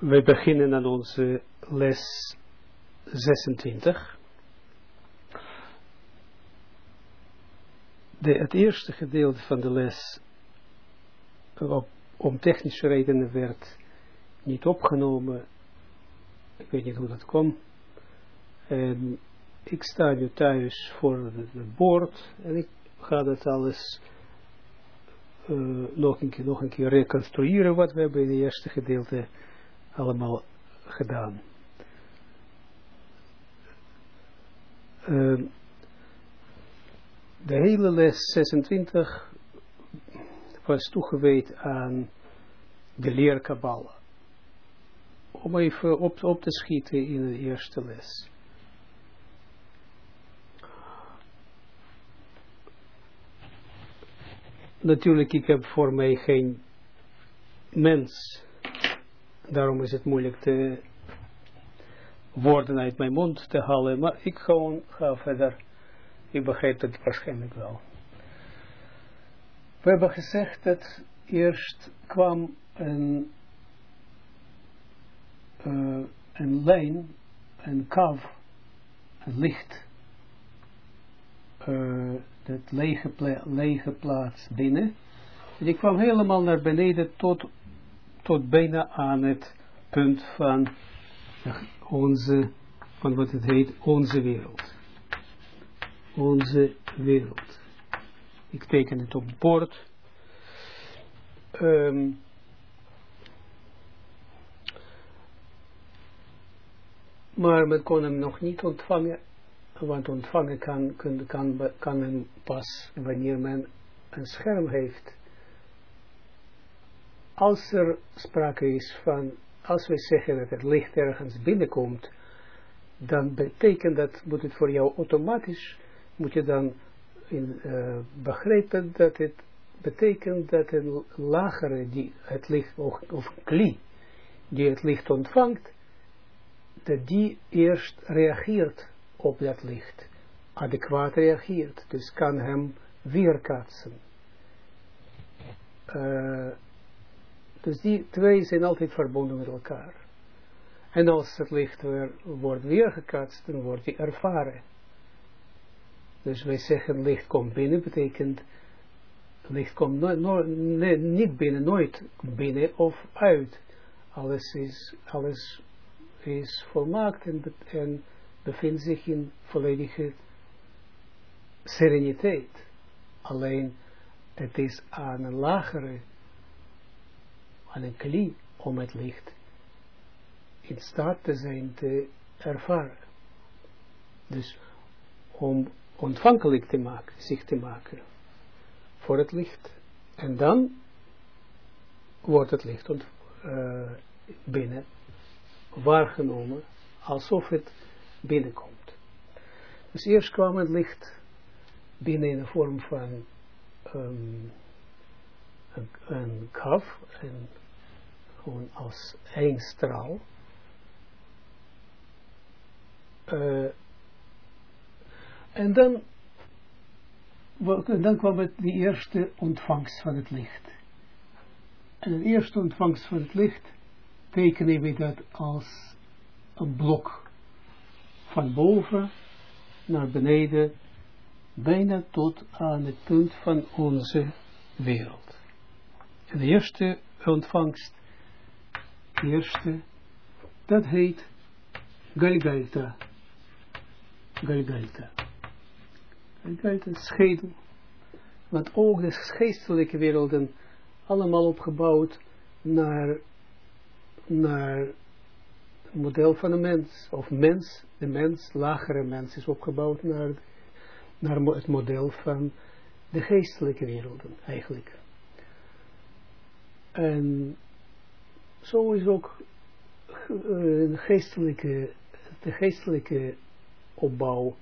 We beginnen aan onze les 26. De, het eerste gedeelte van de les om technische redenen werd niet opgenomen. Ik weet niet hoe dat kwam. En ik sta nu thuis voor het bord en ik ga dat alles uh, nog, een keer, nog een keer reconstrueren wat we hebben in het eerste gedeelte allemaal gedaan. Uh, de hele les 26 was toegewijd aan de leerkabal. Om even op, op te schieten in de eerste les. Natuurlijk, ik heb voor mij geen mens. Daarom is het moeilijk te woorden uit mijn mond te halen. Maar ik gewoon ga verder. Ik begrijp het waarschijnlijk wel. We hebben gezegd dat eerst kwam een, uh, een lijn, een kav, een licht. Uh, het lege, pla lege plaats binnen. En die kwam helemaal naar beneden tot, tot bijna aan het punt van onze, van wat het heet, onze wereld. Onze wereld. Ik teken het op bord. Um, maar men kon hem nog niet ontvangen want ontvangen kan, kan, kan, kan men pas wanneer men een scherm heeft. Als er sprake is van, als we zeggen dat het licht ergens binnenkomt, dan betekent dat, moet het voor jou automatisch, moet je dan in, uh, begrijpen dat het betekent dat een lagere die het licht, of, of kli, die het licht ontvangt, dat die eerst reageert op dat licht adequaat reageert. Dus kan hem weerkaatsen. Uh, dus die twee zijn altijd verbonden met elkaar. En als het licht weer wordt weergekaatst, dan wordt hij ervaren. Dus wij zeggen licht komt binnen, betekent licht komt no nee, niet binnen, nooit binnen of uit. Alles is, alles is volmaakt en, en bevindt zich in volledige sereniteit. Alleen het is aan een lagere, aan een klie om het licht in staat te zijn te ervaren. Dus om ontvankelijk te maken, zich te maken voor het licht. En dan wordt het licht uh, binnen waargenomen alsof het binnenkomt. Dus eerst kwam het licht binnen in de vorm van um, een, een kaf, en als één straal. Uh, en dan, dan kwam het de eerste ontvangst van het licht. En de eerste ontvangst van het licht tekenen we dat als een blok van boven naar beneden, bijna tot aan het punt van onze wereld. En de eerste ontvangst, eerste, dat heet Galgalta. Galgalta. Galgalta, schedel. Want ook de geestelijke werelden allemaal opgebouwd naar, naar model van een mens, of mens, de mens, lagere mens, is opgebouwd naar, naar het model van de geestelijke werelden, eigenlijk. En zo is ook een geestelijke, de geestelijke opbouw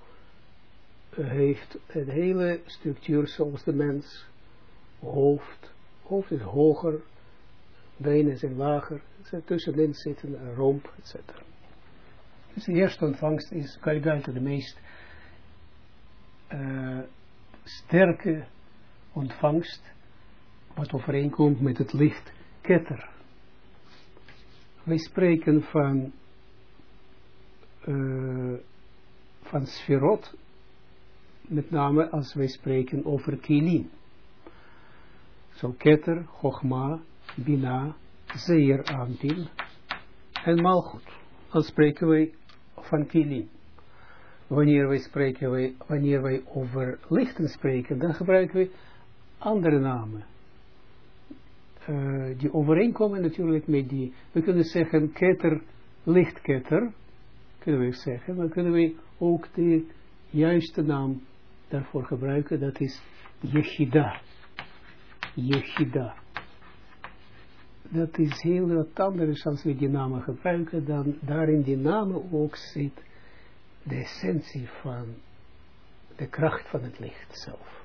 heeft een hele structuur zoals de mens, hoofd, hoofd is hoger, benen zijn lager, tussenin zitten een romp, etc. Dus de eerste ontvangst is Galgalta de meest uh, sterke ontvangst, wat overeenkomt met het licht ketter. Wij spreken van, uh, van sferot, met name als wij spreken over kilim. Zo keter, chogma, bina, zeer aantil en malchut. Dan spreken wij van kilim. Wanneer wij spreken, wanneer wij over lichten spreken, dan gebruiken we andere namen. Uh, die overeenkomen natuurlijk met die, we kunnen zeggen ketter, lichtketter, kunnen we zeggen, maar kunnen we ook de juiste naam daarvoor gebruiken, dat is Yechida. Yechida. Dat is heel wat anders als we die namen gebruiken, dan daarin die namen ook zit de essentie van de kracht van het licht zelf.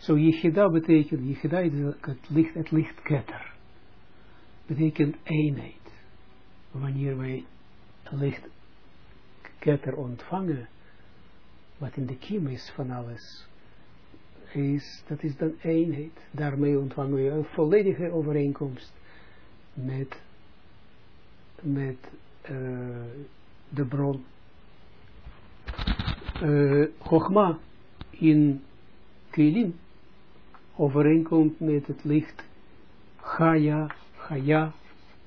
Zo so, Yechida betekent, Yechida is het licht, het lichtketter. Betekent eenheid. Wanneer wij lichtketter ontvangen, wat in de kiem is van alles, is, dat is dan eenheid. Daarmee ontvangen we een volledige overeenkomst met, met uh, de bron. Uh, Chogma in Kelim overeenkomt met het licht Chaya, Chaya,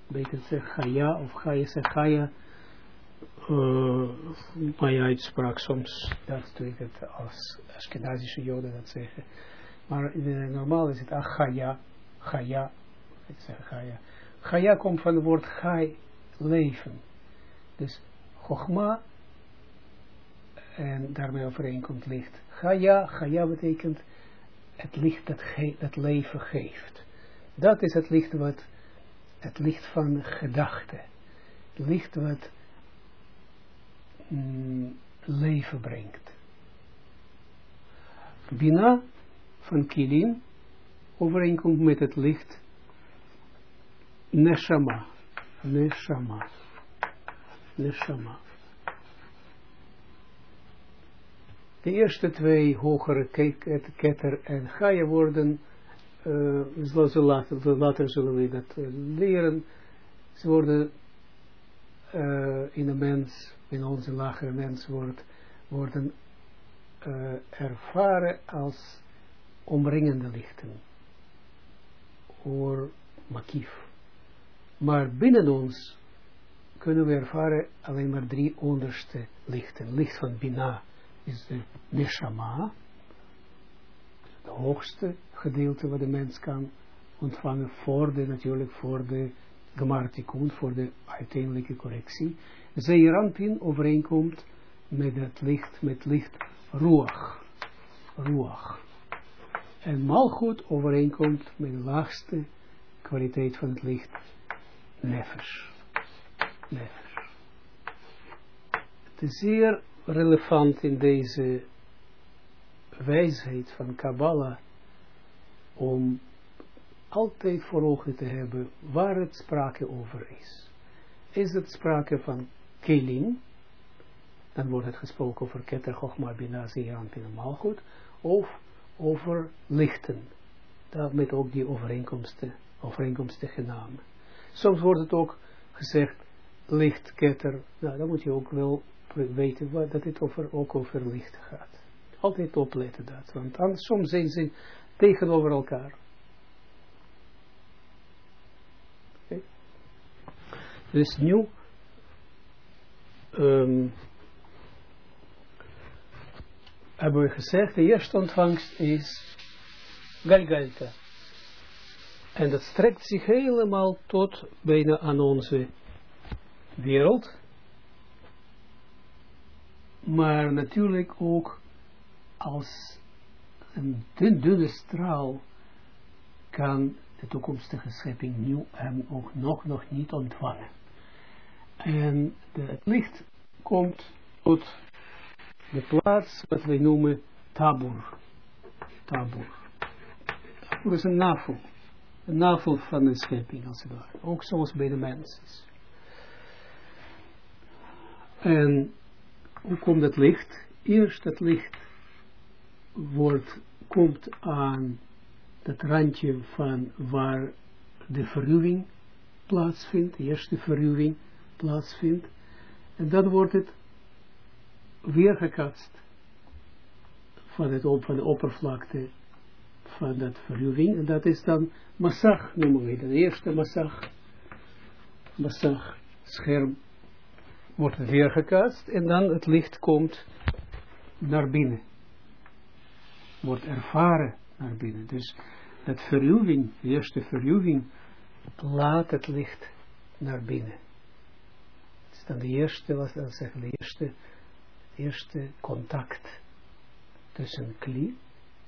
beter zeggen Chaya of Chaya, zeg Chaya, uh, mijn uitspraak soms, dat doe ik het als Ashkenazische joden dat zeggen. Maar uh, normaal is het Achaya, Chaya, ik zeg Chaya. Chaya komt van het woord Chai, leven. Dus Chogma, en daarmee overeenkomt licht. Chaya, Chaya betekent het licht dat, dat leven geeft. Dat is het licht wat, het licht van gedachte. Het licht wat mm, leven brengt. Bina van Kilin overeenkomt met het licht Neshama. Neshama. Neshama. De eerste twee hogere ketter en Gaia worden, uh, later, later zullen we dat uh, leren, ze worden uh, in de mens, in onze lagere mens wordt, worden ervaren als omringende lichten. Or makief. Maar binnen ons kunnen we ervaren alleen maar drie onderste lichten. Licht van Bina is de neshama, het hoogste gedeelte wat de mens kan ontvangen voor de, natuurlijk voor de gemartikun, voor de uiteindelijke correctie. Zeerantin overeenkomt met het licht, met licht ruach. Ruach. En malgoed overeenkomt met de laagste kwaliteit van het licht, nefesh. Nefesh. Het is zeer relevant in deze wijsheid van Kabbalah om altijd voor ogen te hebben waar het sprake over is. Is het sprake van kelim, dan wordt het gesproken over Keter, Chochma, Bina, Zeeran, Malchut, of over lichten, met ook die overeenkomsten, overeenkomstige namen. Soms wordt het ook gezegd, licht, Keter, nou dan moet je ook wel weten wat, dat het over, ook over licht gaat. Altijd opletten dat, want anders, soms zijn ze tegenover elkaar. Okay. Dus nu um, hebben we gezegd, de eerste ontvangst is Galgalta. En dat strekt zich helemaal tot bijna aan onze wereld maar natuurlijk ook als een dunne straal kan de toekomstige schepping nu hem ook nog, nog niet ontvangen. En de, het licht komt tot de plaats wat wij noemen tabur. Tabur. Tabur is een navel. Een navel van de schepping als het ware. Ook zoals bij de mensen. En hoe komt het licht? Eerst het licht wordt, komt aan het randje van waar de verruwing plaatsvindt, de eerste verruwing plaatsvindt, en dan wordt het weergekatst van, het op, van de oppervlakte van dat verruwing, en dat is dan massag, noemen we de eerste massag, massag, scherm, wordt weergekatst, en dan het licht komt naar binnen, wordt ervaren naar binnen, dus dat verruwing, de eerste verruwing, laat het licht naar binnen. Het is dan de eerste, wat dan zeggen, eerste, eerste contact tussen kli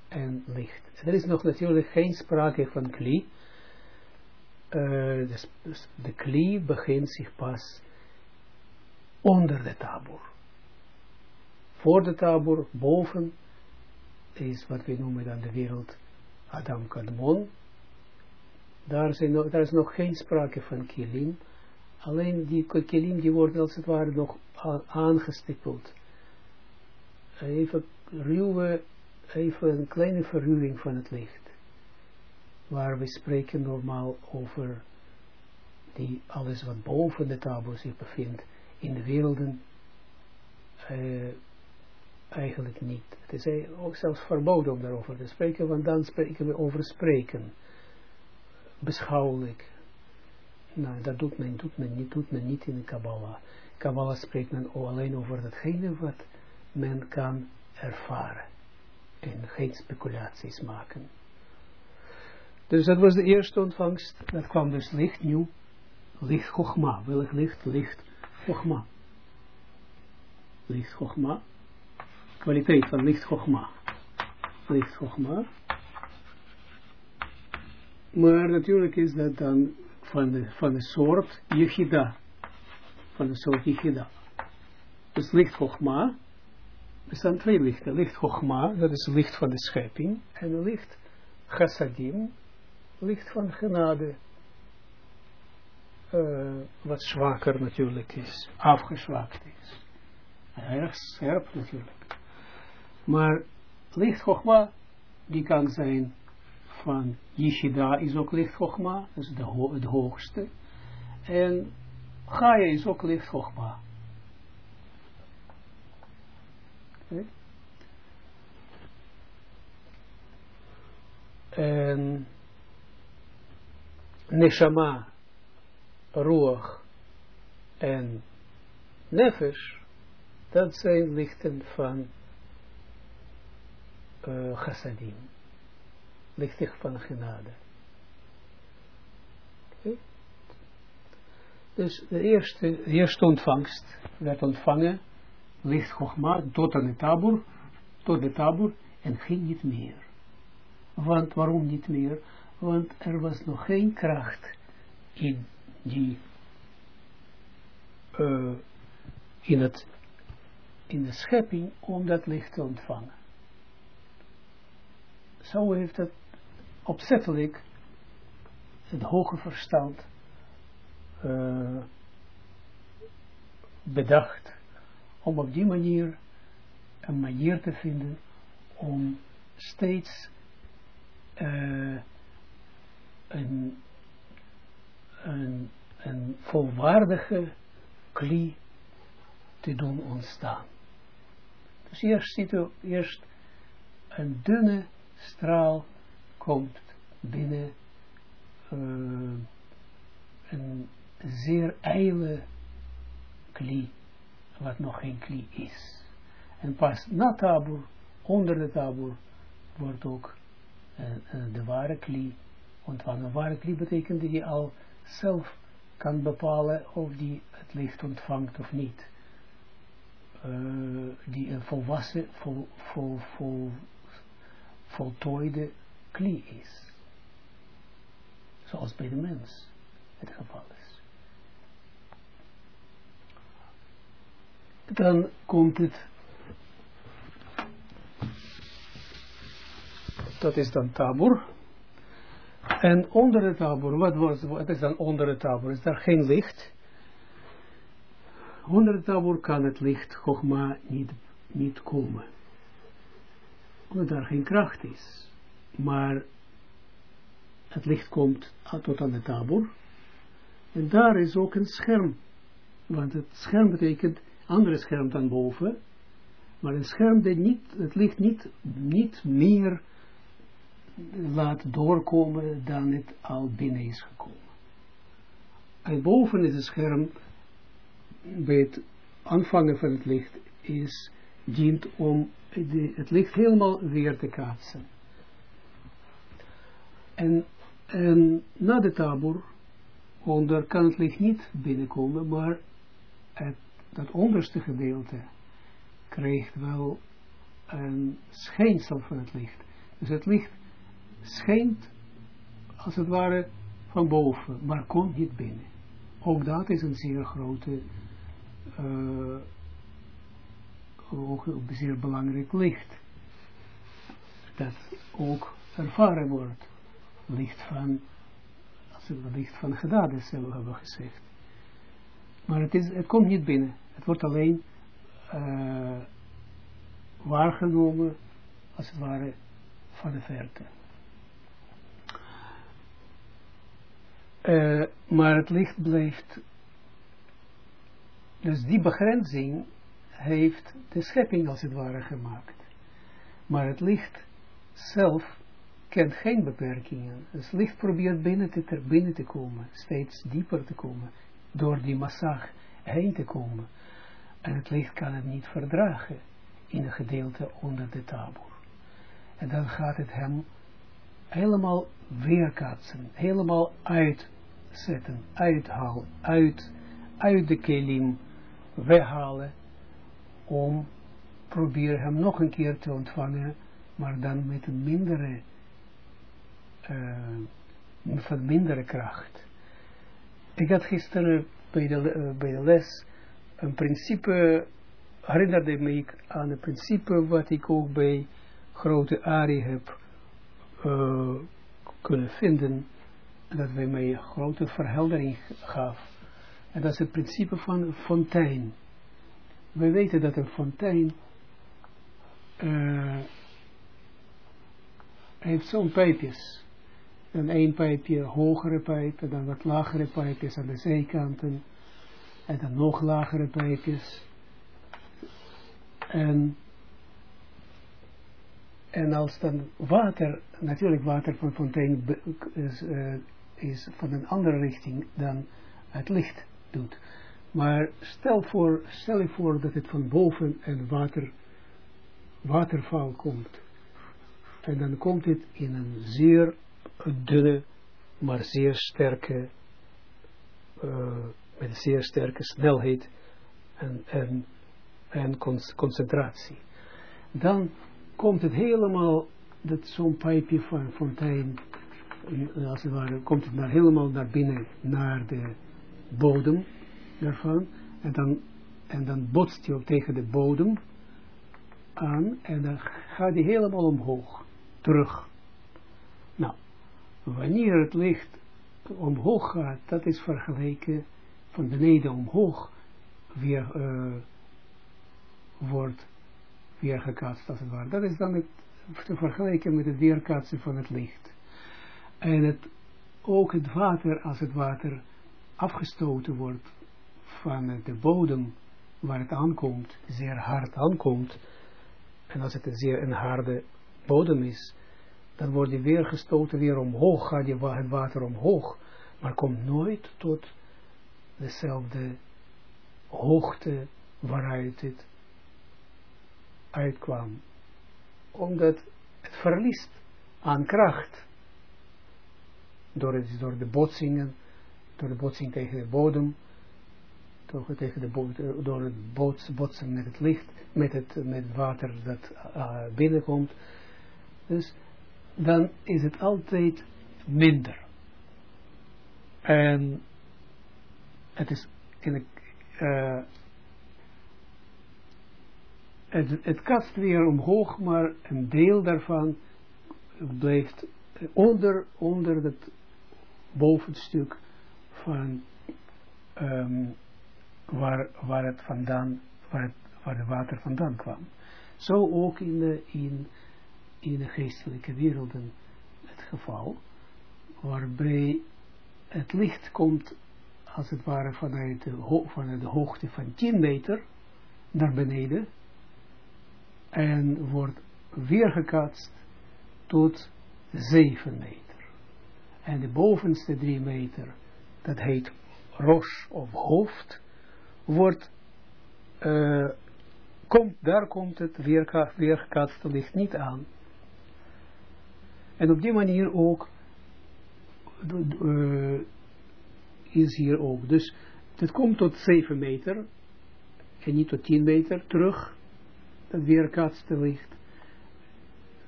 en licht. Er is nog natuurlijk geen sprake van kli. Uh, de, de kli begint zich pas onder de tabor. Voor de tabor, boven, is wat we noemen dan de wereld Adam Kadmon. Daar, zijn daar is nog geen sprake van kilim. Alleen die kilim die worden als het ware nog aangestippeld. Even ruwe, even een kleine verruwing van het licht. Waar we spreken normaal over die alles wat boven de tafel zich bevindt in de werelden. Uh, eigenlijk niet. Het is ook zelfs verboden om daarover te spreken, want dan spreken we over spreken. Beschouwelijk. Nou, dat doet men, doet men, niet, doet men niet in de Kabbalah. Kabbalah spreekt men alleen over datgene wat men kan ervaren. En geen speculaties maken. Dus dat was de eerste ontvangst. Dat kwam dus licht nieuw. Licht Chogma. Welk licht? Licht Chogma. Licht Chogma kwaliteit van licht Chogma. Licht Chogma. Maar natuurlijk is dat dan van de, van de soort Yechida. Van de soort Yechida. Dus licht Chogma. Er staan twee lichten. Licht Chogma, dat is licht van de schepping. En licht Chassadim, licht van genade. Uh, wat zwakker natuurlijk is. Afgezwakt is. Erg scherp natuurlijk. Maar licht die kan zijn van Yeshida is ook licht dat is de het hoogste. En Gaia is ook licht. En Neshama, Ruach en Nefesh, dat zijn lichten van uh, chassadim. Lichtig van genade. Dus de eerste, eerste ontvangst werd ontvangen, licht Chogma, tot de tabur, tot de tabur, en ging niet meer. Want, waarom niet meer? Want er was nog geen kracht in die, uh, in het, in de schepping om dat licht te ontvangen. Zo heeft het opzettelijk het hoge verstand uh, bedacht om op die manier een manier te vinden om steeds uh, een, een, een volwaardige klie te doen ontstaan. Dus eerst ziet u eerst een dunne straal komt binnen uh, een zeer ijle kli, wat nog geen kli is. En pas na tabur, onder de tabur, wordt ook uh, uh, de ware kli ontvangen. Ware kli betekent je al zelf kan bepalen of die het licht ontvangt of niet. Uh, die een volwassen, vol, vol, vol, voltooide klie is. Zoals bij de mens het geval is. Dan komt het, dat is dan tabur. En onder het tabur, wat, was, wat is dan onder het tabur? Is daar geen licht? Onder het tabur kan het licht, Chogma, niet, niet komen omdat daar geen kracht is. Maar het licht komt tot aan de tabor. En daar is ook een scherm. Want het scherm betekent andere scherm dan boven. Maar een scherm dat het licht niet, niet meer laat doorkomen dan het al binnen is gekomen. En boven is het scherm, bij het aanvangen van het licht, is, dient om het licht helemaal weer te kaatsen. En, en na de tabor, onder kan het licht niet binnenkomen, maar het, dat onderste gedeelte krijgt wel een schijnsel van het licht. Dus het licht schijnt, als het ware, van boven, maar komt niet binnen. Ook dat is een zeer grote, uh, ook een zeer belangrijk licht. Dat ook ervaren wordt. Licht van, als het licht van genade zullen we gezegd. Maar het, is, het komt niet binnen. Het wordt alleen uh, waargenomen, als het ware, van de verte. Uh, maar het licht blijft. Dus die begrenzing heeft de schepping als het ware gemaakt. Maar het licht zelf kent geen beperkingen. Het licht probeert binnen te, binnen te komen, steeds dieper te komen, door die massag heen te komen. En het licht kan het niet verdragen in een gedeelte onder de tabor. En dan gaat het hem helemaal weerkaatsen, helemaal uitzetten, uithalen, uit, uit de kelim weghalen, om proberen hem nog een keer te ontvangen, maar dan met een mindere, van mindere kracht. Ik had gisteren bij de, uh, bij de les een principe, herinnerde me ik aan een principe wat ik ook bij grote Ari heb uh, kunnen vinden, dat wij mij grote verheldering gaf. En dat is het principe van een fontein. Wij weten dat een fontein uh, heeft zo'n pijpjes. En één pijpje hogere pijp, en dan wat lagere pijpjes aan de zijkanten en dan nog lagere pijpjes. En, en als dan water, natuurlijk water van fontein is, uh, is van een andere richting dan het licht doet. Maar stel, voor, stel je voor dat het van boven een water, waterval komt. En dan komt het in een zeer dunne, maar zeer sterke uh, met een zeer sterke snelheid en, en, en concentratie. Dan komt het helemaal, dat zo'n pijpje van fontein, als het ware, komt het naar, helemaal naar binnen, naar de bodem daarvan, en dan, en dan botst hij ook tegen de bodem aan, en dan gaat hij helemaal omhoog, terug. Nou, wanneer het licht omhoog gaat, dat is vergeleken van beneden omhoog weer uh, wordt weergekaatst als het ware. Dat is dan te vergelijken met het weerkaatsen van het licht. En het, ook het water, als het water afgestoten wordt van de bodem waar het aankomt, zeer hard aankomt, en als het een zeer een harde bodem is, dan wordt die weer gestoten, weer omhoog, gaat die, het water omhoog, maar komt nooit tot dezelfde hoogte waaruit het uitkwam. Omdat het verliest aan kracht. Door, door de botsingen, door de botsing tegen de bodem, tegen de door het bots, botsen met het licht, met het, met water dat uh, binnenkomt. Dus dan is het altijd minder. En het is in uh, het, het kast weer omhoog, maar een deel daarvan blijft onder, onder het bovenstuk van um, waar, waar het vandaan, waar het, waar het water vandaan kwam. Zo ook in de, in, in de geestelijke werelden het geval, waarbij het licht komt als het ware vanuit de, vanuit de hoogte van 10 meter naar beneden en wordt weergekatst tot 7 meter. En de bovenste 3 meter, dat heet rosh of hoofd, wordt, uh, komt, daar komt het weergekatste licht niet aan. En op die manier ook uh, is hier ook. Dus het komt tot 7 meter en niet tot 10 meter terug, dat weerkaatste licht.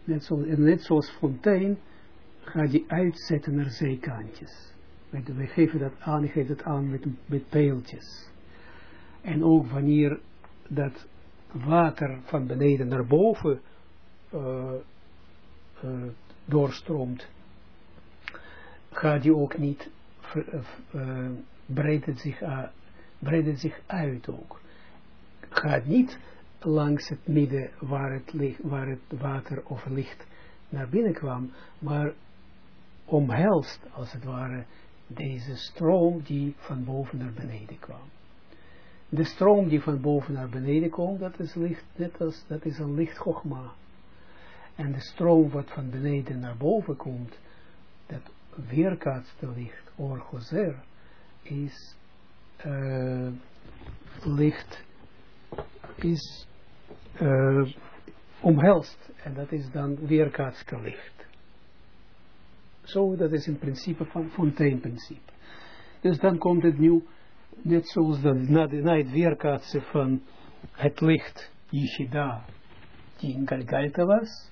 Net, net zoals fontein gaat die uitzetten naar zijkantjes. We geven dat aan, ik geef dat aan met, met peeltjes. En ook wanneer dat water van beneden naar boven uh, uh, doorstroomt, gaat die ook niet, uh, breidt, het zich, het zich uit ook. Gaat niet langs het midden waar het, waar het water of licht naar binnen kwam, maar omhelst als het ware deze stroom die van boven naar beneden kwam. De stroom die van boven naar beneden komt, dat is licht, net als, dat is een licht gogma. En de stroom wat van beneden naar boven komt, dat weerkaatste licht, orgozer, is uh, licht, is uh, omhelst. En dat is dan weerkaatste licht. Zo, dat is in principe van fonteinprincipe. Dus dan komt het nu, net zoals dan na, de, na het weerkaatsen van het licht, Yeshida, die in Galgalta was,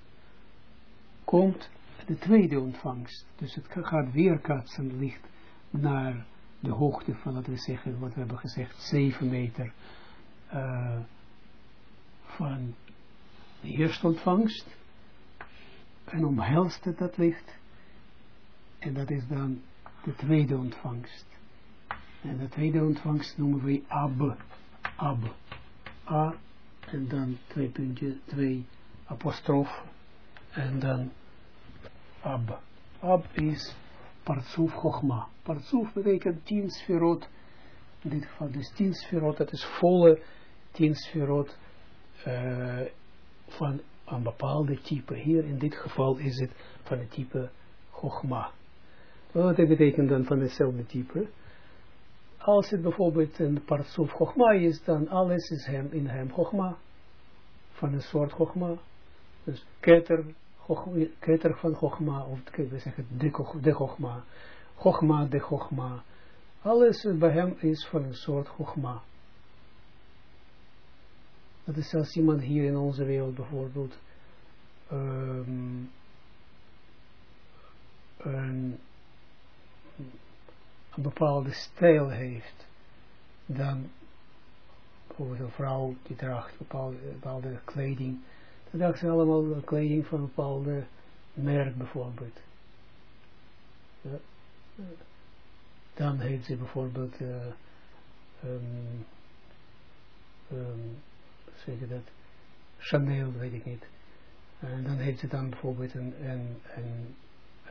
komt de tweede ontvangst. Dus het gaat weerkaatsen licht naar de hoogte van, laten we zeggen, wat we hebben gezegd, 7 meter uh, van de eerste ontvangst. En omhelst het dat licht. En dat is dan de tweede ontvangst. En de tweede ontvangst noemen we Ab. Ab. A. En dan twee puntjes, twee apostrof. En dan Ab. Ab is Partsuf Chochma. Partsuf betekent tien sferot. In dit geval dus tien sferot. Dat is volle tien sferot uh, van een bepaalde type. Hier in dit geval is het van het type Chochma. Wat betekent dan van hetzelfde type? Als het bijvoorbeeld een partsuf Chochma is, dan alles is hem in hem Chochma. Van een soort Chochma. Dus keter, keter van Chochma, of we zeggen de, Chochma. Chochma, de Chochma. Alles bij hem is van een soort Chochma. Dat is als iemand hier in onze wereld bijvoorbeeld um, een een bepaalde stijl heeft, dan bijvoorbeeld een vrouw die draagt bepaalde, bepaalde kleding, dan draagt ze allemaal kleding van een bepaalde merk bijvoorbeeld. Dan heeft ze bijvoorbeeld uh, um, zeg je dat, Chanel, weet ik niet. En dan heeft ze dan bijvoorbeeld een, een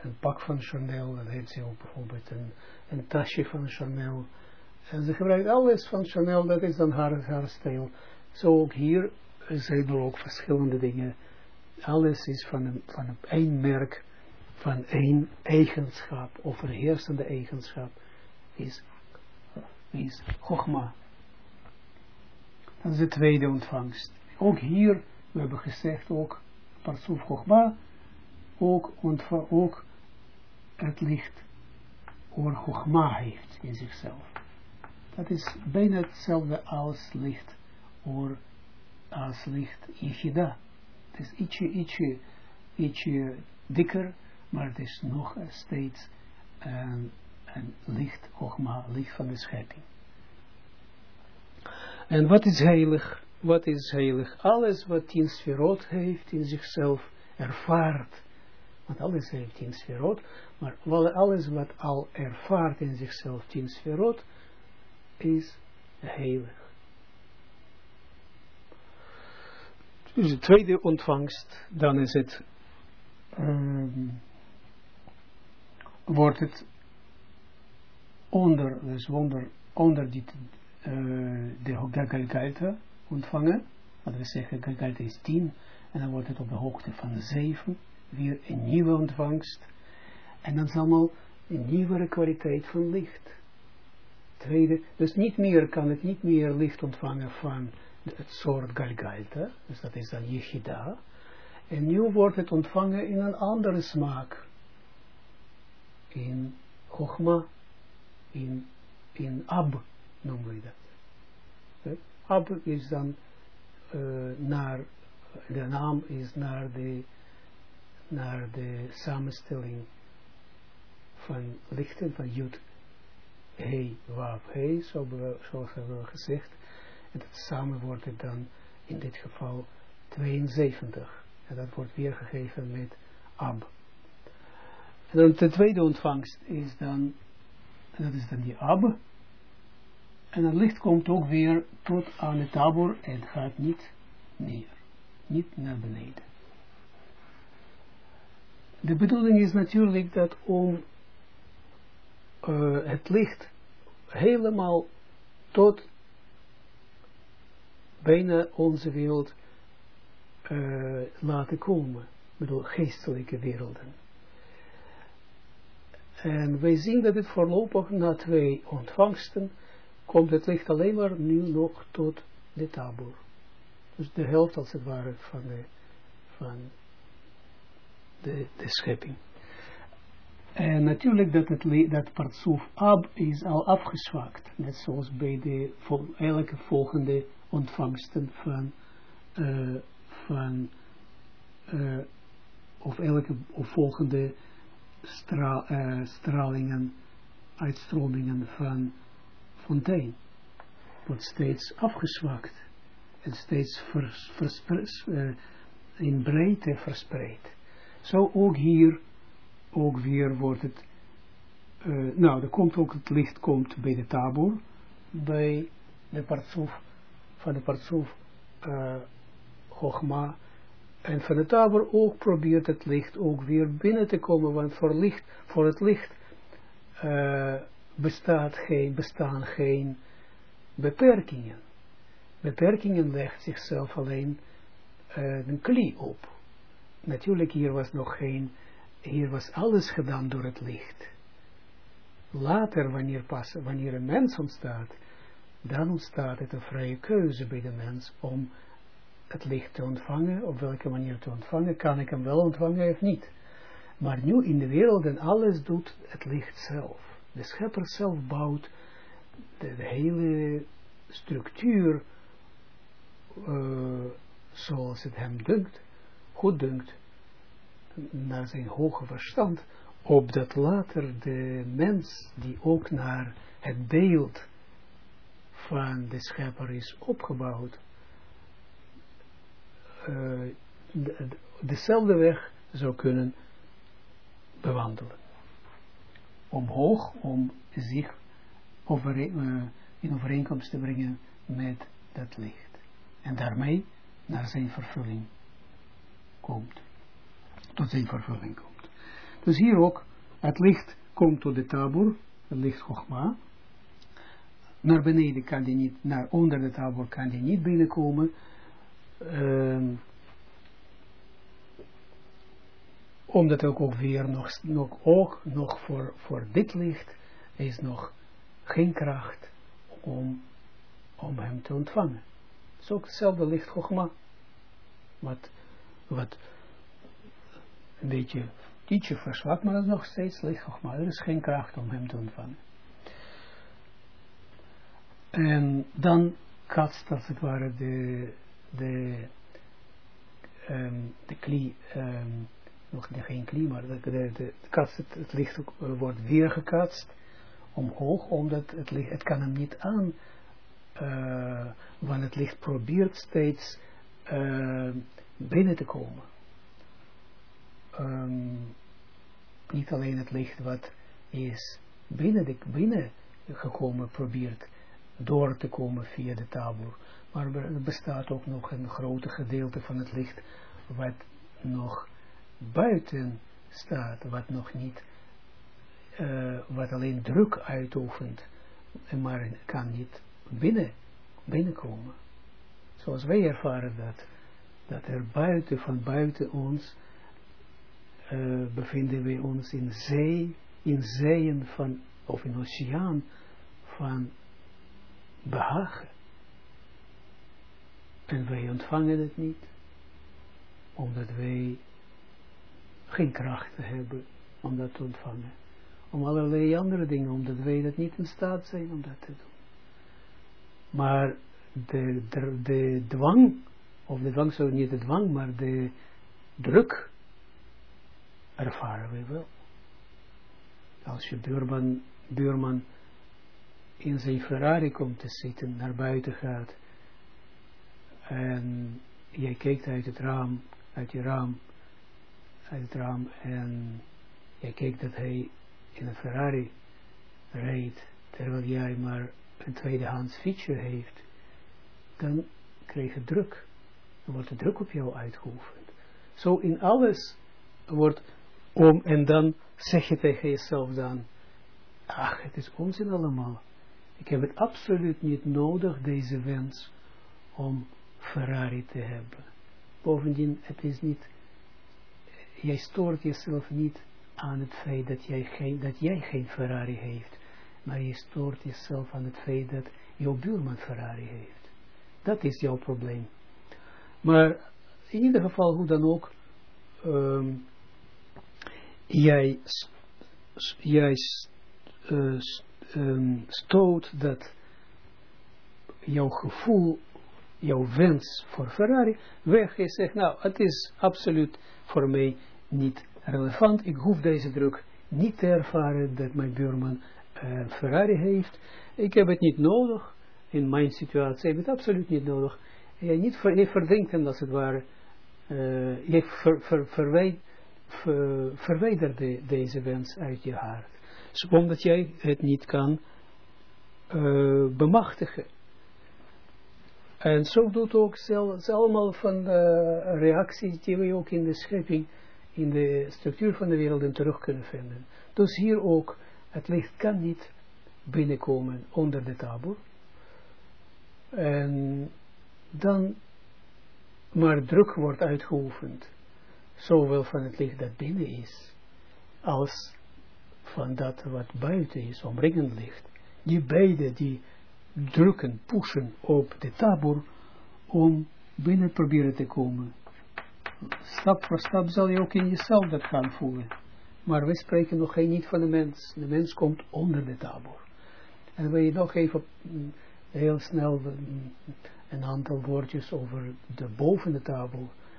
een pak van Chanel, dan heeft ze ook bijvoorbeeld een, tasje van Chanel. En ze gebruikt alles van Chanel, dat is dan haar, haar stijl. Zo ook hier zijn er ook verschillende dingen. Alles is van een, van een merk, van één eigenschap, of een heersende eigenschap, is, is Chogma. Dat is de tweede ontvangst. Ook hier, we hebben gezegd, ook Parsuf Chogma, ook, ook het licht oor Chogma heeft in zichzelf. Dat is bijna hetzelfde als licht oor, als licht Yichida. Het is ietsje, ietsje, ietsje dikker, maar het is nog steeds een, een licht Chogma, licht van de schepping. En wat is heilig? Wat is heilig? Alles wat tien sferot heeft in zichzelf ervaart want alles heeft tien sferot, maar alles wat al ervaart in zichzelf tien sferot, is heilig. Dus de tweede ontvangst, dan is het, um, wordt het onder, dus onder, onder dit, uh, de Galgalta ontvangen. Wat we zeggen, Galgalta is 10. En dan wordt het op de hoogte van 7. Weer een nieuwe ontvangst. En dan is allemaal een nieuwere kwaliteit van licht. Tweede, dus niet meer kan het niet meer licht ontvangen van het soort Galgalta. Dus dat is dan Yeshida. En nu wordt het ontvangen in een andere smaak. In Chogma, in, in Ab noemen we dat. Ab is dan uh, naar, de naam is naar de, naar de samenstelling van lichten van Jud, He, Wav, He, zo, zoals hebben we gezegd. En dat samen wordt het dan in dit geval 72. En dat wordt weergegeven met Ab. En dan de tweede ontvangst is dan, dat is dan die Ab. En het licht komt ook weer tot aan de tabor en gaat niet neer. Niet naar beneden. De bedoeling is natuurlijk dat om uh, het licht helemaal tot bijna onze wereld uh, laten komen. Bedoel, geestelijke werelden. En wij zien dat het voorlopig na twee ontvangsten komt het licht alleen maar nu nog tot de tabor. Dus de helft als het ware van de, van de, schepping. En natuurlijk dat het dat partsoef ab is al afgezwakt. Net zoals bij de vol, elke volgende ontvangsten van, uh, van uh, of elke of volgende stra, uh, stralingen, uitstromingen van fontein. Wordt steeds afgezwakt. En steeds vers, in breedte verspreid. Zo ook hier ook weer wordt het, uh, nou, er komt ook het licht komt bij de tabor, bij de partsoef, van de partsoef uh, Chogma, en van de tabor ook probeert het licht ook weer binnen te komen, want voor, licht, voor het licht uh, bestaat geen, bestaan geen beperkingen. Beperkingen legt zichzelf alleen uh, een klie op. Natuurlijk hier was nog geen hier was alles gedaan door het licht. Later, wanneer, pas, wanneer een mens ontstaat, dan ontstaat het een vrije keuze bij de mens om het licht te ontvangen, op welke manier te ontvangen, kan ik hem wel ontvangen of niet. Maar nu in de wereld en alles doet het licht zelf. De schepper zelf bouwt de, hele structuur uh, zoals het hem dunkt, goed dunkt, naar zijn hoge verstand, opdat later de mens die ook naar het beeld van de schepper is opgebouwd, de, dezelfde weg zou kunnen bewandelen. Omhoog, om zich uh, in overeenkomst te brengen met dat licht. En daarmee naar zijn vervulling komt tot zijn vervulling komt. Dus hier ook, het licht komt tot de tabor, het licht Chogma. Naar beneden kan die niet, naar onder de tabor kan die niet binnenkomen. Um, omdat ook, ook weer nog, nog, ook nog voor, voor dit licht is nog geen kracht om, om hem te ontvangen. Het is ook hetzelfde licht Chogma. Wat, wat een beetje ietsje verzwakt, maar dat is nog steeds licht maar er is geen kracht om hem te ontvangen. En dan katst als het ware de, de, de klie, um, nog geen klie, maar de, de, katst, het, het licht wordt weer gekatst omhoog, omdat het licht, het kan hem niet aan, want het licht probeert steeds uh, binnen te komen um, niet alleen het licht wat is binnen, de, binnen probeert door te komen via de tabor, maar er bestaat ook nog een grote gedeelte van het licht wat nog buiten staat, wat nog niet uh, wat alleen druk uitoefent, maar kan niet binnen, binnenkomen. Zoals wij ervaren dat, dat er buiten, van buiten ons, uh, bevinden we ons in zee, in zeeën van, of in oceaan van behagen. En wij ontvangen het niet, omdat wij geen krachten hebben om dat te ontvangen. Om allerlei andere dingen, omdat wij dat niet in staat zijn om dat te doen. Maar de, de, de dwang, of de dwang zou niet de dwang, maar de druk ervaren we wel. Als je buurman, buurman in zijn Ferrari komt te zitten, naar buiten gaat, en jij kijkt uit het raam, uit je raam, uit het raam, en jij kijkt dat hij in een Ferrari rijdt, terwijl jij maar een tweedehands fietsje heeft, dan krijg je druk. Dan wordt de druk op jou uitgeoefend. Zo in alles wordt om, en dan zeg je tegen jezelf dan, ach, het is onzin allemaal. Ik heb het absoluut niet nodig, deze wens, om Ferrari te hebben. Bovendien, het is niet, jij stoort jezelf niet aan het feit dat jij geen, dat jij geen Ferrari heeft, maar je stoort jezelf aan het feit dat jouw buurman Ferrari heeft. Dat is jouw probleem. Maar in ieder geval, hoe dan ook, um, jij, jij uh, um, stoot dat jouw gevoel, jouw wens voor Ferrari weg is. Zegt, nou, het is absoluut voor mij niet relevant. Ik hoef deze druk niet te ervaren dat mijn buurman uh, Ferrari heeft. Ik heb het niet nodig. In mijn situatie heb ik het absoluut niet nodig. Je, niet ver, hem als het ware. Uh, je ver, ver, deze wens uit je hart. Dus omdat jij het niet kan uh, bemachtigen. En zo doet ook zelfs allemaal van de reacties die we ook in de schepping in de structuur van de wereld terug kunnen vinden. Dus hier ook, het licht kan niet binnenkomen onder de tabor. En dan, maar druk wordt uitgeoefend, zowel van het licht dat binnen is, als van dat wat buiten is, omringend licht. Die beide, die drukken, pushen op de tabor, om binnen proberen te komen stap voor stap zal je ook in jezelf dat gaan voelen. Maar we spreken nog geen niet van de mens. De mens komt onder de tabor. En wil je nog even heel snel een aantal woordjes over de boven de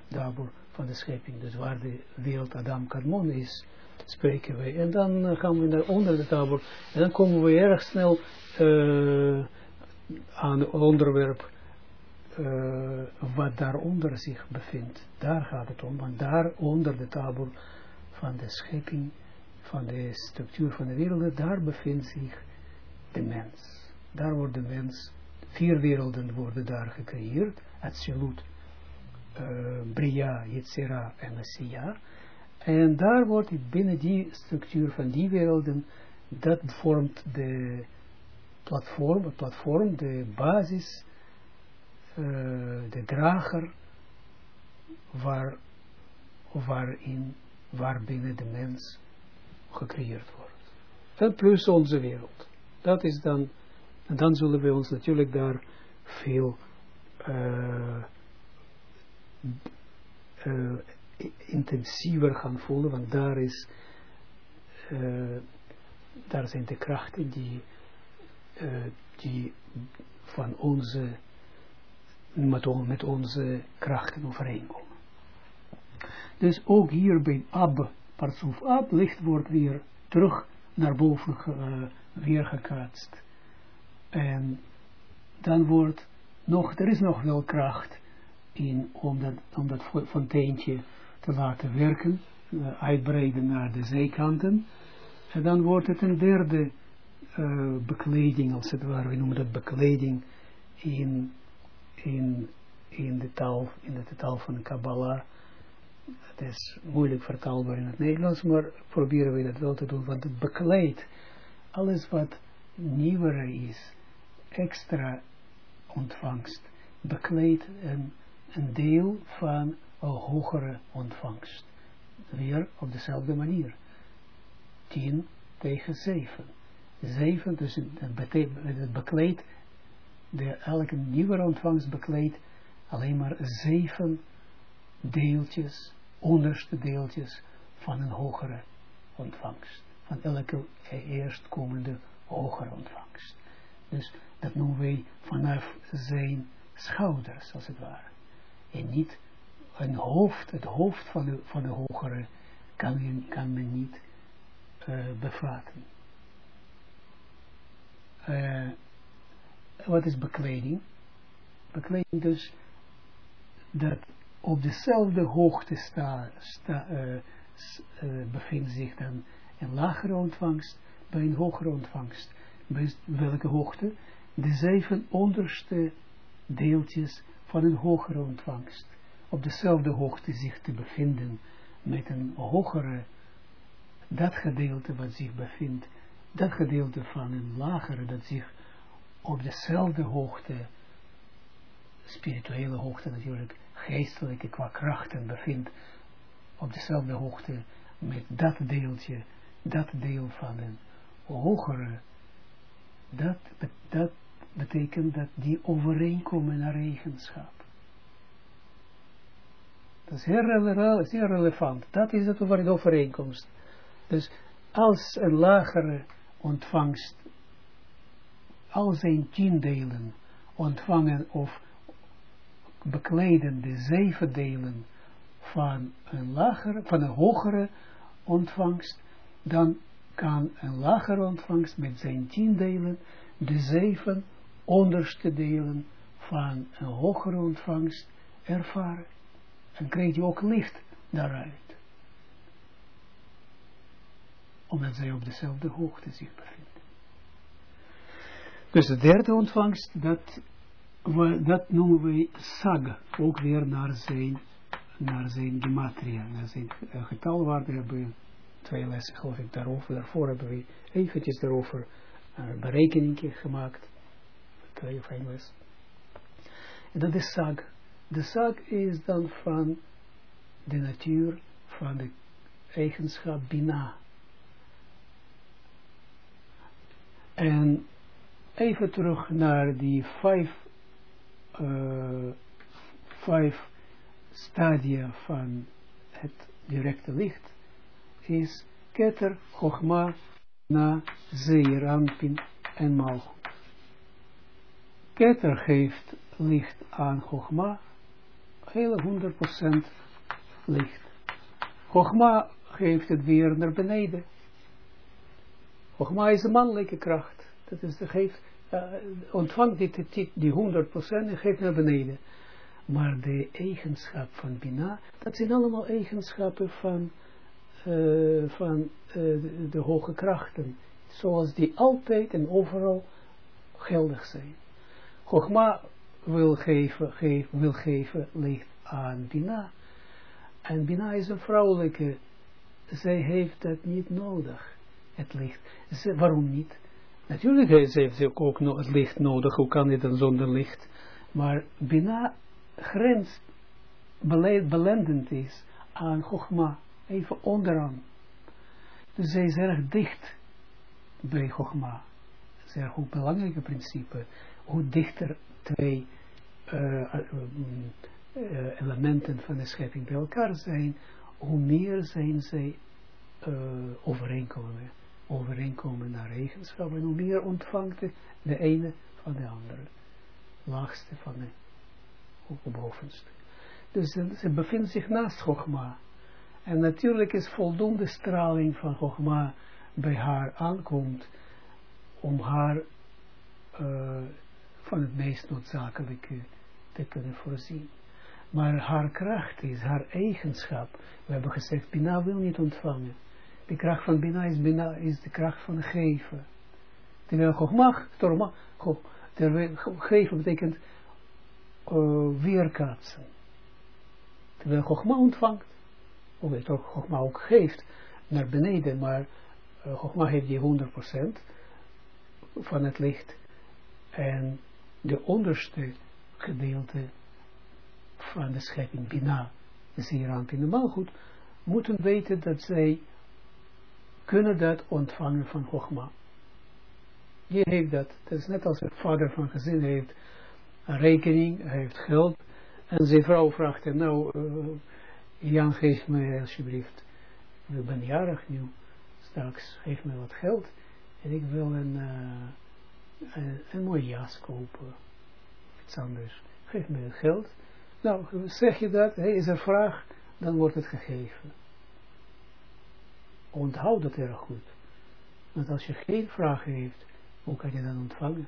tabor van de schepping. Dus waar de wereld Adam Kadmon is, spreken wij. En dan eh, gaan we naar onder de tabor. En dan komen we erg snel uh, aan het onderwerp uh, wat daaronder zich bevindt. Daar gaat het om, want daar onder de tabel van de schepping, van de structuur van de wereld, daar bevindt zich de mens. Daar wordt de mens, vier werelden worden daar gecreëerd, Atsilut, uh, Bria, Yetzira en Messiah. En daar wordt binnen die structuur van die werelden, dat vormt de platform, platform, de basis uh, de drager waar, waarin, waarbinnen de mens gecreëerd wordt. En plus onze wereld. Dat is dan, en dan zullen we ons natuurlijk daar veel uh, uh, intensiever gaan voelen, want daar is, uh, daar zijn de krachten die, die van onze met, met onze krachten overeenkomen. Dus ook hier bij Ab, Parsuf Ab, licht wordt weer terug naar boven weer gekaatst. En dan wordt nog, er is nog wel kracht in om dat, om dat fonteintje te laten werken, uh, uitbreiden naar de zijkanten. En dan wordt het een derde uh, bekleding, als het ware, we noemen dat bekleding in in, in, de taal, in de taal van Kabbalah, het is moeilijk vertaalbaar in het Nederlands, maar proberen we dat wel te doen, want het bekleedt alles wat nieuwer is, extra ontvangst, bekleedt een, een deel van een hogere ontvangst. Weer op dezelfde manier. 10 tegen 7. 7, dus het bekleedt, de, elke nieuwe ontvangst bekleedt alleen maar 7 deeltjes, onderste deeltjes van een hogere ontvangst. Van elke eerstkomende hogere ontvangst. Dus dat noemen wij vanaf zijn schouders, als het ware. En niet een hoofd, het hoofd van de, van de hogere kan men, kan men niet uh, bevatten. Uh, wat is bekleding? Bekleding dus dat op dezelfde hoogte sta, sta, uh, bevindt zich dan een lagere ontvangst bij een hogere ontvangst. Welke hoogte? De zeven onderste deeltjes van een hogere ontvangst. Op dezelfde hoogte zich te bevinden met een hogere, dat gedeelte wat zich bevindt, dat gedeelte van een lagere dat zich op dezelfde hoogte, spirituele hoogte natuurlijk, geestelijke qua krachten bevindt, op dezelfde hoogte met dat deeltje, dat deel van een hogere, dat, dat betekent dat die overeenkomen naar eigenschap. Dat is heel, relevant. Dat is het over de overeenkomst. Dus als een lagere ontvangst al zijn tien delen ontvangen of bekleden de zeven delen van een lagere, van een hogere ontvangst, dan kan een lagere ontvangst met zijn tien delen de zeven onderste delen van een hogere ontvangst ervaren. En krijg je ook licht daaruit. Omdat zij op dezelfde hoogte zich bevinden. Dus de derde ontvangst, dat, dat noemen we saga. Ook weer naar zijn, naar zijn gematria, naar zijn uh, getalwaarde hebben twee lessen geloof ik daarover. Daarvoor hebben we eventjes daarover uh, berekening gemaakt. Twee of één les. En dat is sag. De sag is dan van de natuur, van de eigenschap bina. En even terug naar die vijf, uh, vijf stadia van het directe licht is Keter, Chogma, Na, Zeer, Anpin en Malchut. Keter geeft licht aan Chogma, hele 100% licht. Chogma geeft het weer naar beneden. Chogma is een mannelijke kracht. Dat is, de geeft, uh, ontvangt die, die 100% en geeft naar beneden. Maar de eigenschap van Bina, dat zijn allemaal eigenschappen van uh, van uh, de, hoge krachten, zoals die altijd en overal geldig zijn. Chogma wil geven, wil geven licht aan Bina. En Bina is een vrouwelijke, zij heeft dat niet nodig, het licht. Waarom niet? Natuurlijk heeft ze ook nog het licht nodig, hoe kan dit dan zonder licht? Maar Bina grens belendend is aan Chogma even onderaan. Dus zij is erg dicht bij Chogma. Dat is erg belangrijk principe. Hoe dichter twee uh, uh, elementen van de schepping bij elkaar zijn, hoe meer zijn zij overeenkomen. Overeenkomen naar eigenschappen. En hoe meer ontvangt de ene van de andere. Laagste van de bovenste. Dus ze bevindt zich naast Chogma. En natuurlijk is voldoende straling van Chogma bij haar aankomt om haar uh, van het meest noodzakelijke te kunnen voorzien. Maar haar kracht is, haar eigenschap. We hebben gezegd, Bina wil niet ontvangen. De kracht van Bina is, Bina is de kracht van geven. Terwijl Chogma, geven betekent uh, weerkaatsen. Terwijl Chogma ontvangt hoe het ook Chogma ook geeft, naar beneden, maar uh, heeft die 100% van het licht. En de onderste gedeelte van de schepping, Bina, de Zeerand in de Malgoed, moeten weten dat zij kunnen dat ontvangen van Chogma. Je heeft dat. Dat is net als een vader van gezin heeft een rekening, hij heeft geld. En zijn vrouw vraagt hem, nou, uh, Jan, geef me alsjeblieft, ik ben jarig nu, straks geef me wat geld. En ik wil een, uh, een, mooie jas kopen. Iets anders. Geef me geld. Nou, zeg je dat, is er vraag, dan wordt het gegeven. Onthoud dat erg goed. Want als je geen vraag heeft, hoe kan je dan ontvangen?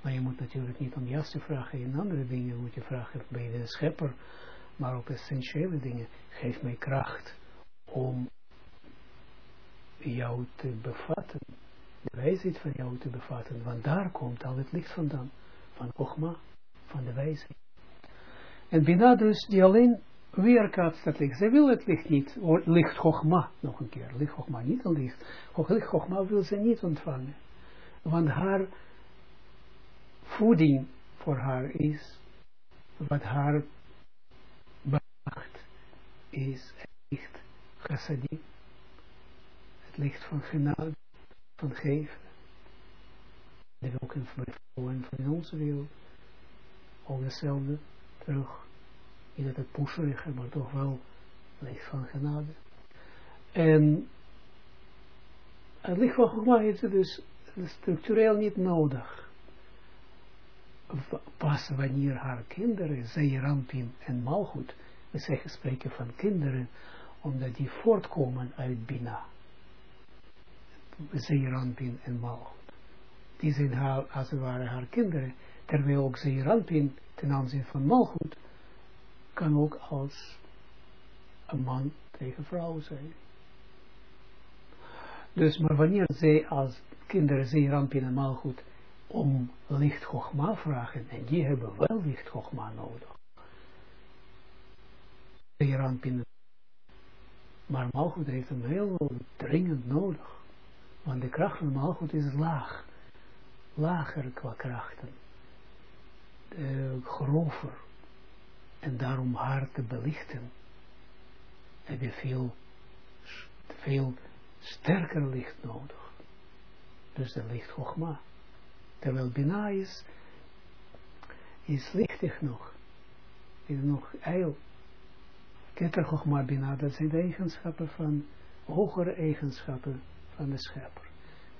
Maar je moet natuurlijk niet om jas te vragen in andere dingen, moet je vragen bij de schepper, maar op essentiële dingen. Geef mij kracht om jou te bevatten, de wijsheid van jou te bevatten, want daar komt al het licht vandaan, van Ochma, van de wijsheid. En Bina dus, die alleen weerkaatst het licht. Zij wil het licht niet, licht Chogma, nog een keer, licht Chogma, niet een licht. Licht Chogma wil ze niet ontvangen. Want haar voeding voor haar is, wat haar is het licht chassadim, het licht van genade, van geven. Dat ook in vrouwen van onze wereld, ook hetzelfde, terug, in het pusherige, maar toch wel licht van genade. En het licht van Chogma heeft ze dus structureel niet nodig pas wanneer haar kinderen, Zeerampin en Malchut, we zeggen spreken van kinderen, omdat die voortkomen uit Bina. Zeerampin en Malchut. Die zijn haar, als het ware haar kinderen, terwijl ook Zeerampin ten aanzien van Malchut, kan ook als een man tegen vrouw zijn. Dus, maar wanneer zij als kinderen Zeerampin en Malchut om licht vragen. En die hebben wel licht Maar Malchut heeft hem heel dringend nodig. Want de kracht van Malchut is laag. Lager qua krachten. Grover. En daarom haar te belichten. Heb je veel, veel sterker licht nodig. Dus de licht Chogma. Terwijl Bina is, is lichtig nog. Is nog eil. Keter Chochma Bina, dat zijn de eigenschappen van, hogere eigenschappen van de schepper.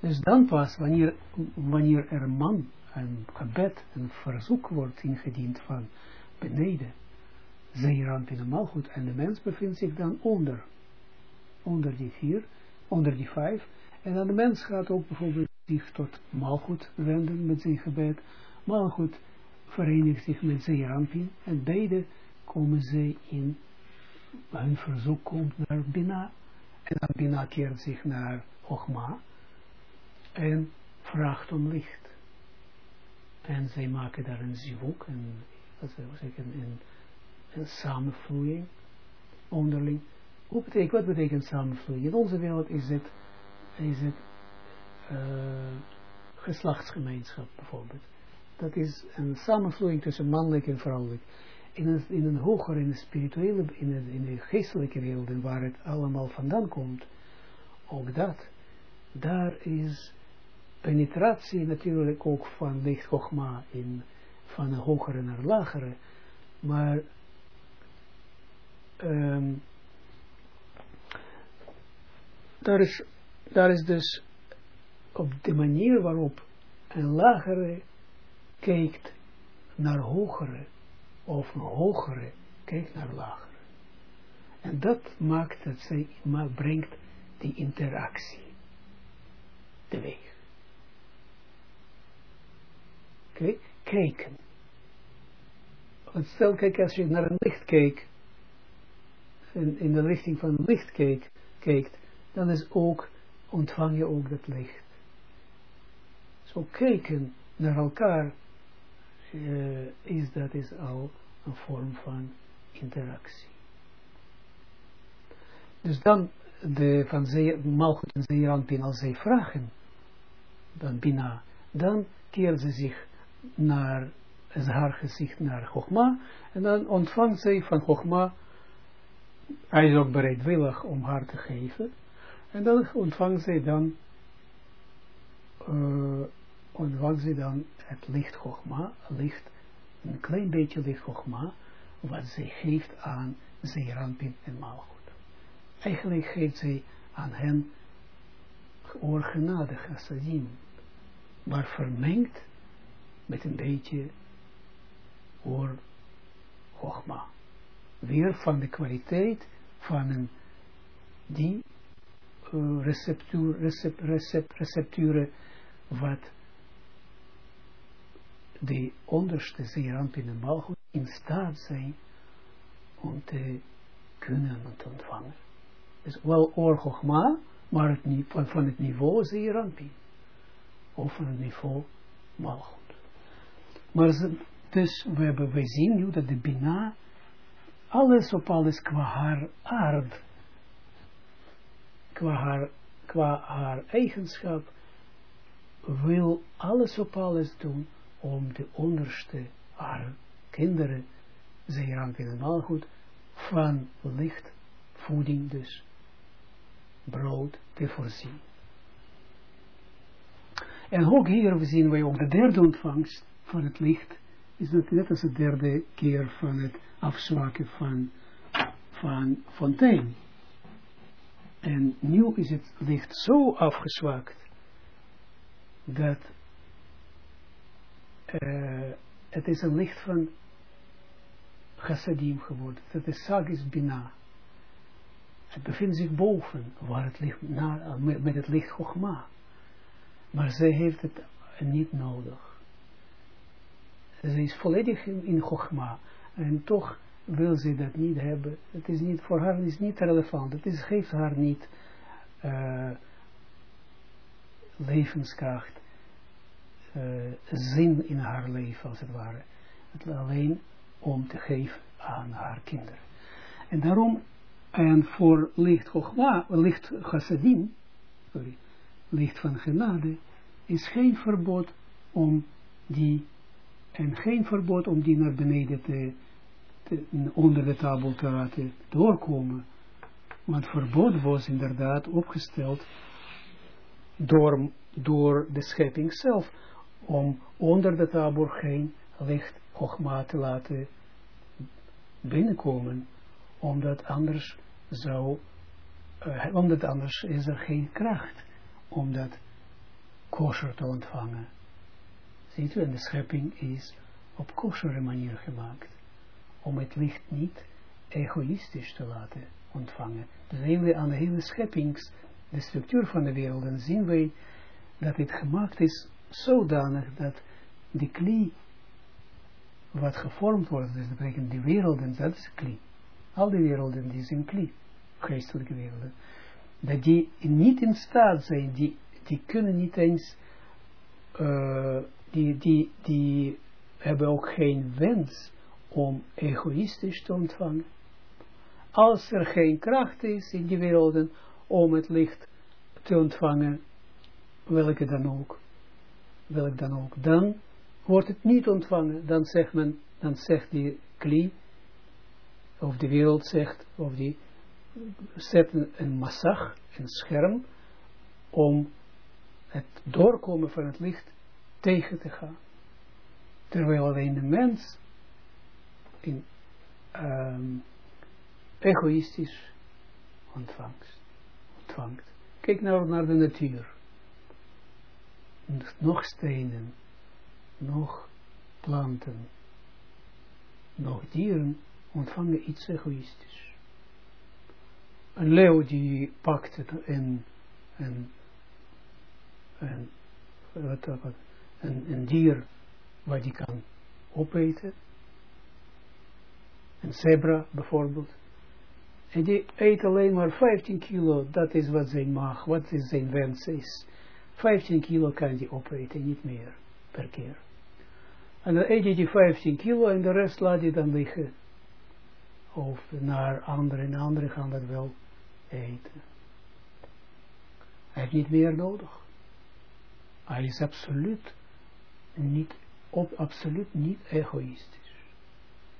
Dus dan pas, wanneer, wanneer er man, een gebed, een verzoek wordt ingediend van beneden, zeeramp in de malgoed, en de mens bevindt zich dan onder, onder die vier, onder die vijf, en dan de mens gaat ook bijvoorbeeld zich tot Malchut wenden met zijn gebed. Malchut verenigt zich met Zeerampin en beide komen zij in, hun verzoek komt naar Bina en dan Bina keert zich naar Ochma en vraagt om licht. En zij maken daar een zivuk, wat zeggen, een, een samenvloeiing onderling. Wat betekent, wat betekent samenvloeiing? In onze wereld is het, is het uh, geslachtsgemeenschap bijvoorbeeld. Dat is een samenvloeiing tussen mannelijk en vrouwelijk. In een, in een hogere, in de spirituele, in de, in geestelijke wereld, waar het allemaal vandaan komt, ook dat, daar is penetratie natuurlijk ook van licht in, van een hogere naar lagere, maar um, daar, is, daar is dus op de manier waarop een lagere kijkt naar hogere, of een hogere kijkt naar lagere. En dat maakt dat zij, maar brengt die interactie teweeg. Oké, kijken. Want stel, kijk, als je naar een licht kijkt, in, in de richting van licht kijkt, kijkt, dan is ook, ontvang je ook dat licht zo kijken naar elkaar, uh, is dat is al een vorm van interactie. Dus dan, de, van Malchut en Zeeranpin, als zij vragen, dan Bina, dan keert ze zich naar, haar gezicht naar Chogma, en dan ontvangt zij van Chogma, hij is ook bereidwillig om haar te geven, en dan ontvangt zij dan, uh, ontvangt zij dan het licht Chogma, licht, een klein beetje licht Chogma, wat zij geeft aan Zeerampin en Malchut. Eigenlijk geeft zij aan hen oorgenade chassadim, maar vermengd met een beetje oor Chogma. Weer van de kwaliteit van een die uh, receptuur, recep, recep, recepturen wat de onderste zeerampin en balgoed in staat zijn om te kunnen te ontvangen. Dus wel orgogma, maar het, van, van het niveau zeerampin. Of van het niveau malgoed. Maar dus we, hebben, we zien nu dat de Bina alles op alles qua haar aard, qua haar, qua haar eigenschap, wil alles op alles doen om de onderste haar kinderen, zeerank in het maalgoed, van licht, voeding dus, brood te voorzien. En ook hier zien wij ook de derde ontvangst van het licht, is dat net als de derde keer van het afzwakken van, van fontein. En nu is het licht zo afgezwakt, dat uh, het is een licht van chassadim geworden. Dat is sagis bina. Het bevindt zich boven, waar het licht, met, het licht chogma. Maar zij heeft het niet nodig. Ze is volledig in, in Chogma. En toch wil ze dat niet hebben. Het is niet, voor haar is niet relevant. Het is, geeft haar niet uh, levenskracht, uh, zin in haar leven als het ware. Het alleen om te geven aan haar kinderen. En daarom, en voor licht licht Chassadim, sorry, licht van genade, is geen verbod om die, en geen verbod om die naar beneden te, te onder de tabel te laten doorkomen. Want verbod was inderdaad opgesteld door, door de schepping zelf, om onder de tabel geen licht hoogma te laten binnenkomen, omdat anders zou, uh, omdat anders is er geen kracht, omdat kosher te ontvangen. Ziet u, en de schepping is op koshere manier gemaakt. Om het licht niet egoïstisch te laten ontvangen. Dus aan de hele scheppings, de structuur van de wereld, dan zien wij dat het gemaakt is zodanig dat de klie wat gevormd wordt, dus dat betekent die werelden, dat is klie. Al die werelden, die zijn klie, geestelijke werelden. Dat die niet in staat zijn, die die kunnen niet eens, uh, die, die, die hebben ook geen wens om egoïstisch te ontvangen. Als er geen kracht is in die werelden om het licht te ontvangen, welke dan ook, welk dan ook, dan wordt het niet ontvangen. Dan zegt men, dan zegt die kli, of de wereld zegt, of die zet een, een massag, een scherm, om het doorkomen van het licht tegen te gaan. Terwijl alleen de mens in um, egoïstisch ontvangt. ontvangt. Kijk nou naar de natuur. Nog stenen, nog planten, nog dieren ontvangen iets egoïstisch. Een leeuw die pakt het en, en een, wat, een, een dier wat die kan opeten. Een zebra bijvoorbeeld. En die eet alleen maar 15 kilo, dat is wat zijn mag, wat is zijn wens is. 15 kilo kan die opeten, niet meer per keer. En dan eet je die 15 kilo en de rest laat je dan liggen. Of naar anderen, en anderen gaan dat wel eten. Hij heeft niet meer nodig. Hij is absoluut niet, op, absoluut niet egoïstisch.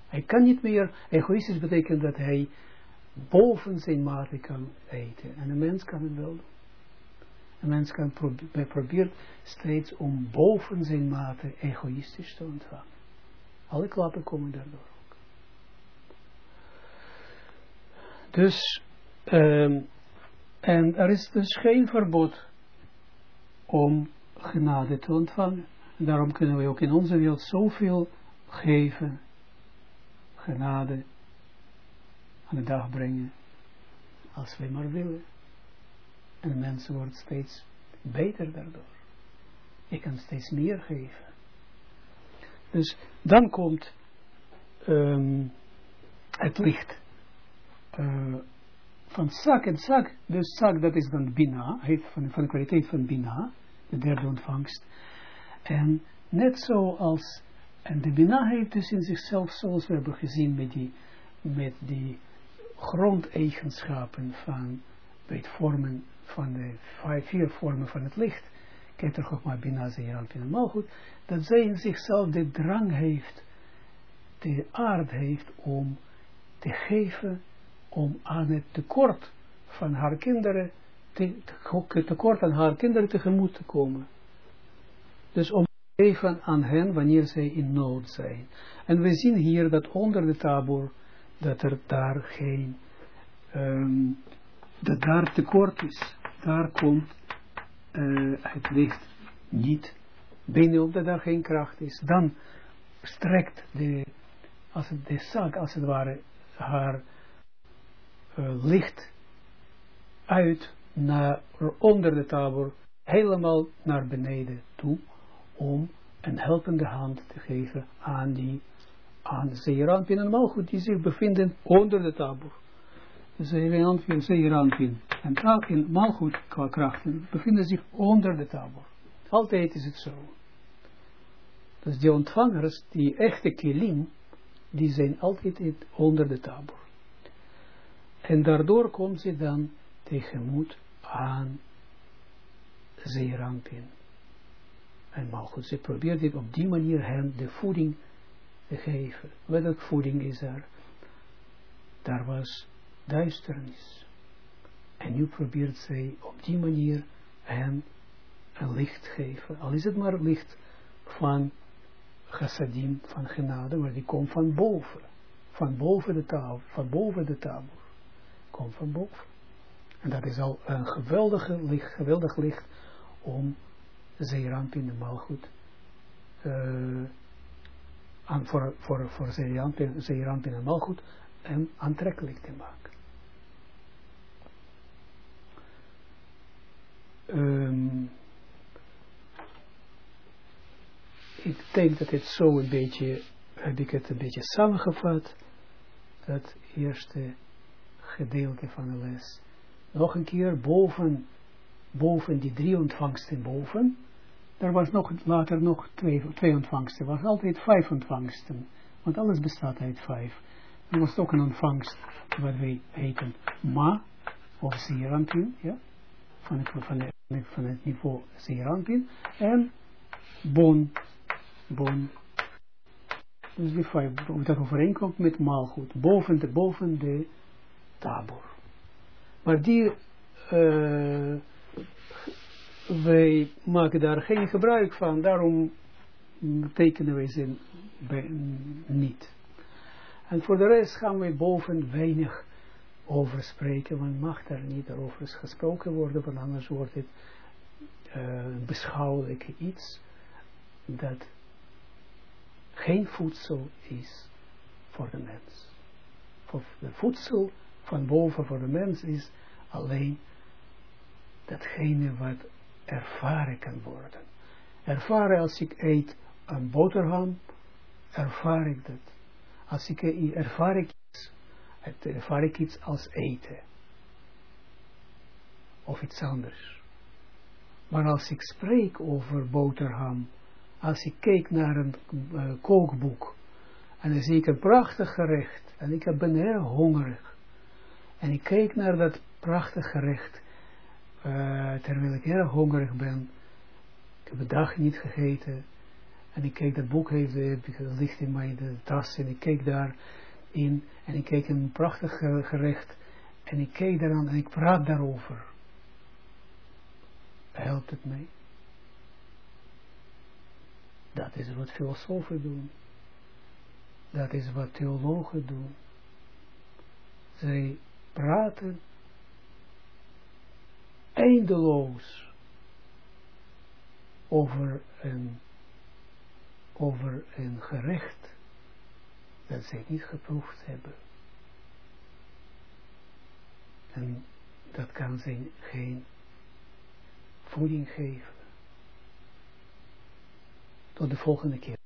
Hij kan niet meer, egoïstisch betekent dat hij boven zijn mate kan eten. En een mens kan het wel doen. Mens kan probeert steeds om boven zijn mate egoïstisch te ontvangen. Alle klappen komen daardoor ook. Dus, um, en er is dus geen verbod om genade te ontvangen. En daarom kunnen we ook in onze wereld zoveel geven, genade aan de dag brengen, als we maar willen. En de mens wordt steeds beter daardoor. Ik kan steeds meer geven. Dus dan komt um, het licht uh, van zak en zak. Dus zak dat is dan bina, van, van de kwaliteit van bina, de derde ontvangst. En net zoals, en de bina heeft dus in zichzelf, zoals we hebben gezien met die, met die grondeigenschappen van het vormen van de vijf, vier vormen van het licht, Keter Chokma Bina Zeeran Pina goed dat zij in zichzelf de drang heeft, de aard heeft om te geven, om aan het tekort van haar kinderen, te, tekort aan haar kinderen tegemoet te komen. Dus om te geven aan hen wanneer zij in nood zijn. En we zien hier dat onder de tabor, dat er daar geen, um, dat daar tekort is. Daar komt uh, het licht niet binnen, omdat daar geen kracht is. Dan strekt de, als het, de zak, als het ware, haar uh, licht uit naar onder de tabor, helemaal naar beneden toe, om een helpende hand te geven aan die aan Zeeranpin en Malchut die zich bevinden onder de tabor. Zeeranpin, Zeeranpin en in Malchut qua krachten bevinden zich onder de tabor. Altijd is het zo. Dus die ontvangers, die echte kilim, die zijn altijd onder de tabor. En daardoor komt ze dan tegemoet aan Zeerampin. En Malchut, ze probeert dit op die manier hen de voeding te geven. Welke voeding is er? Daar was duisternis. En nu probeert zij op die manier hen een licht geven. Al is het maar licht van chassadim, van genade, maar die komt van boven. Van boven de tafel, van boven de tafel. Komt van boven. En dat is al een geweldige licht, geweldig licht om Zeeramp in de maalgoed uh, aan, voor, voor, voor Zeeramp in de maalgoed en aantrekkelijk te maken. Um, ik denk dat het zo een beetje, heb ik het een beetje samengevat, dat eerste gedeelte van de les. Nog een keer boven, boven die drie ontvangsten boven, er was nog later nog twee, twee ontvangsten, er was altijd vijf ontvangsten, want alles bestaat uit vijf. Er was ook een ontvangst, wat wij heten ma, of zeerampin, ja, van het, van, het, van het niveau zeerampin, en bon, bon. Dus die vijf, dat overeenkomt met maalgoed, boven de, boven de tabor. Maar die, uh, wij maken daar geen gebruik van, daarom tekenen wij ze niet. En voor de rest gaan we boven weinig over spreken, want mag er niet over gesproken worden, want anders wordt het uh, beschouwelijk iets dat geen voedsel is voor de mens. Voor de voedsel van boven voor de mens is alleen datgene wat ervaren kan worden. Ervaren als ik eet een boterham, ervaar ik dat. Als ik ervaar ik iets, ervaar ik iets als eten. Of iets anders. Maar als ik spreek over boterham, als ik kijk naar een uh, kookboek en dan zie ik een prachtig gerecht en ik ben heel hongerig En ik keek naar dat prachtig gerecht, uh, terwijl ik erg hongerig ben. Ik heb een dag niet gegeten. En ik keek, dat boek heeft, het ligt in mijn tas en ik keek daar en ik keek een prachtig gerecht en ik keek daaraan en ik praat daarover. Helpt het mij? Dat is wat filosofen doen. Dat is wat theologen doen. Zij praten eindeloos over een, over een gerecht dat zij niet geproefd hebben. En dat kan zij geen voeding geven. Tot de volgende keer.